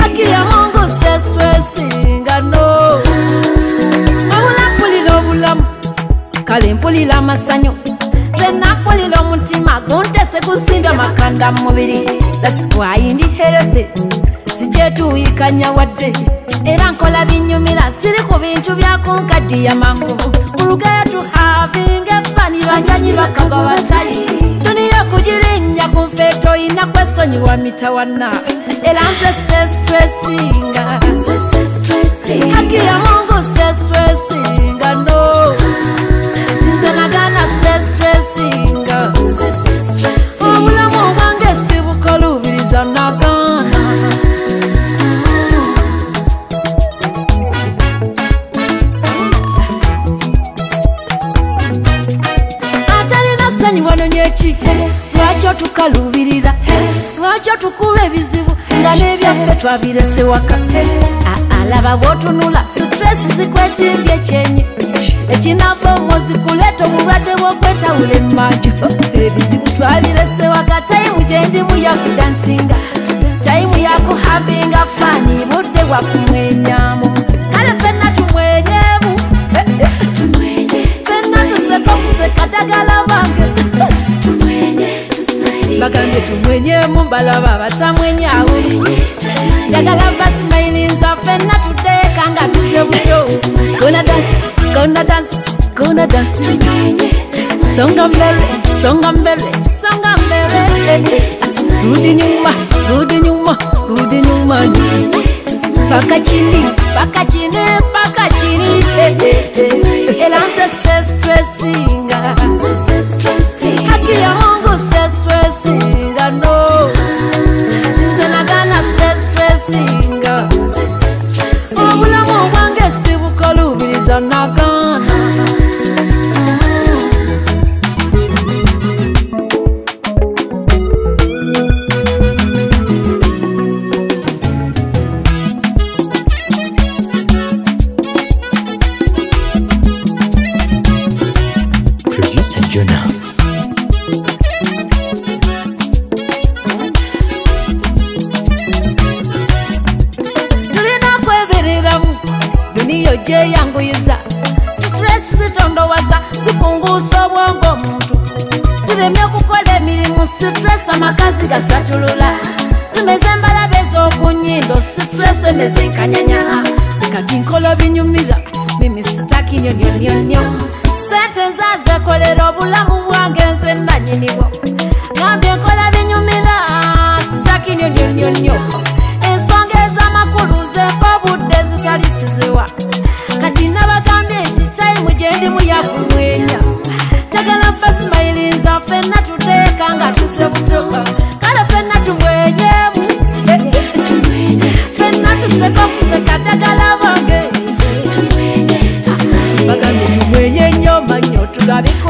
haki ya mungu se stressinga no wabula mpulira obulamu kale mpulira amasanyu zena mpulira omutima guntese gusimbye amakanda mu mubiri. Thats why ndi healthy. Sijetuwikanya wadde. Era nkola binyumira siri ku bintu byakunkadiya mangu. Kulugetu havinga efani banywanyi bakagwa batayi oyina kwesonyiwa mitawana era nze sestresinga haki ya mungu sestresinga no. Nze nagana sestresinga obulamu obwange sibukolubiriza nagana atalina ssanyu wanonyeki lwaki otukalubirira lwaki otukuba ebizibu? Nga n'ebyaffe twabirese waka. Alaba bwotunula sitresi zikwetimbye ekyenyi. Ekinava omwozi kuleeta obulwadde bw'okwetawula emmanju ebizibu twabirese waka tayimu gyendimu yakudansinga tayimu yakuhavinga fani budde bwakumwenyamu bagambye tumwenyemu balaba batamwenyawo njagala basmailinza fenna tuteeka nga tuze buto. Gona dansi gona dansi gona dansi songa mbele songa mbele songa mbele. Rudi nyuma rudi nyuma rudi nyuma. Paka chini paka chini paka chini. Elanze se tulina kwebereramu duniya ogyeyanguyiza situresi zitondowaza zipunguusa obwongo omuntu ziremye okukola emirimu situresi amakazi gasatulula. Zimeze embalabe ez'okunyindo situresi emezenkanyanya zikati nkola binyumira mimi sitaki nyonyonyonyo sente nzazekolera obulamu bwange nze nanyinibwo gambye nkola binyumira sitaki nyonyonyonyo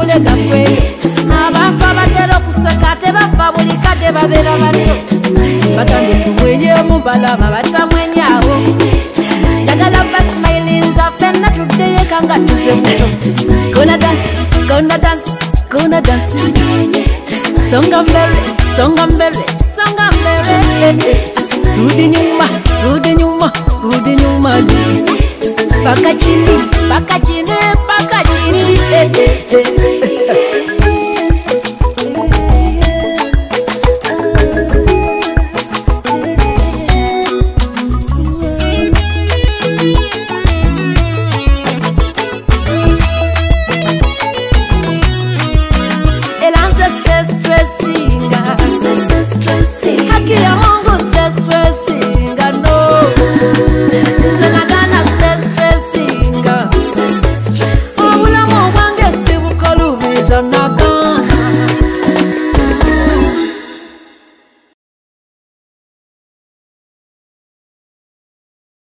tugabikule gakweyo abantu abatera okuseka tebafa buli kadde babeera bato bagambye tumwenyemu balama batamwenyawo njagala basimayilinza fenna tuddeyeka nga tuze buto. Gona dansi gona dansi gona dansi songa mbele songa mbele songa nyuma rudi nyuma rudi nyuma Pacatini, pacatini, pacatini eh, eh, eh. Stressinga, stressing. Aqui é longo, stressing. I'm not.